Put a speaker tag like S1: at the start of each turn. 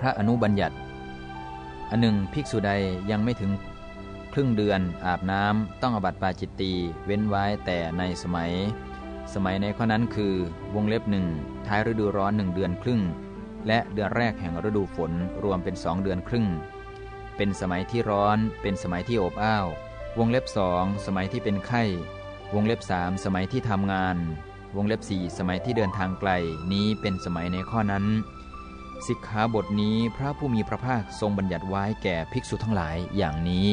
S1: พระอนุบัญญัติ อันหนึ่งภิกษุใดยังไม่ถึงครึ่งเดือนอาบน้ำต้องอบัติปาจิตตีเว้นไว้แต่ในสมัย สมัยในข้อนั้นคือวงเล็บหนึ่งท้ายฤดูร้อนหนึ่งเดือนครึ่ง และเดือนแรกแห่งฤดูฝนรวมเป็นสองเดือนครึ่ง เป็นสมัยที่ร้อนเป็นสมัยที่อบอ้าว วงเล็บสองสมัยที่เป็นไข้ วงเล็บสามสมัยที่ทำงาน วงเล็บสี่สมัยที่เดินทางไกลนี้เป็นสมัยในข้อนั้น สิกขาบทนี้พระผู้มีพระภาคทรงบัญญัติไว้แก่ภิกษุทั้งหลายอย่างนี้